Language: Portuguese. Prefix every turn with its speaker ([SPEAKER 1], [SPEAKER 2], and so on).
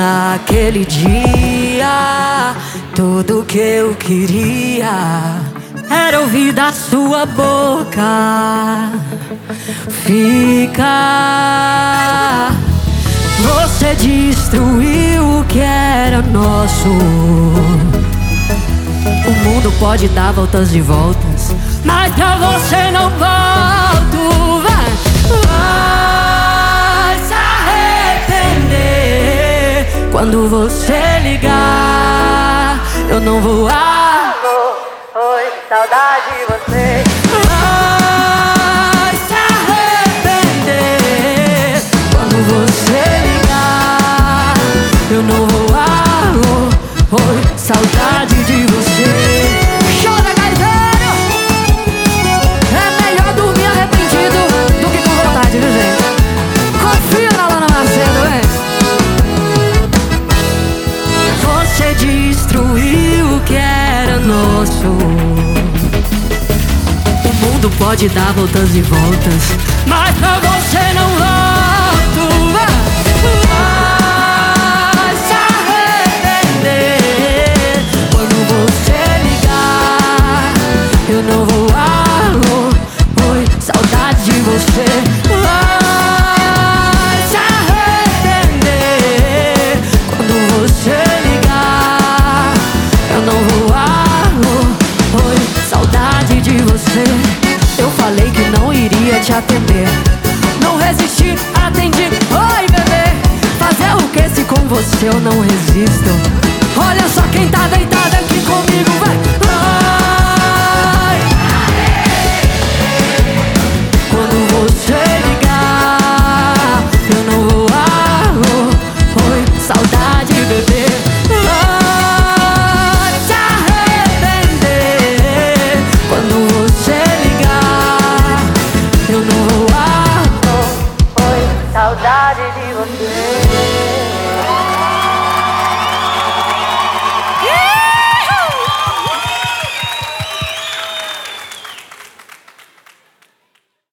[SPEAKER 1] Naquele dia, tudo que eu queria era ouvir da sua boca. Fica. Você destruiu o que era nosso. O mundo pode dar voltas e voltas, mas quando você ligar. Eu não vou. Alô, oi, saudade de você. Vai se arrepender quando você ligar. Eu não vou. Alô, oi, saudade nosso. O mundo pode dar voltas e voltas, mas pra você não volto. Atender. Não resisti, atendi. Oi, bebê. Fazer o que se com você eu não resisto? Olha só quem tá deitado.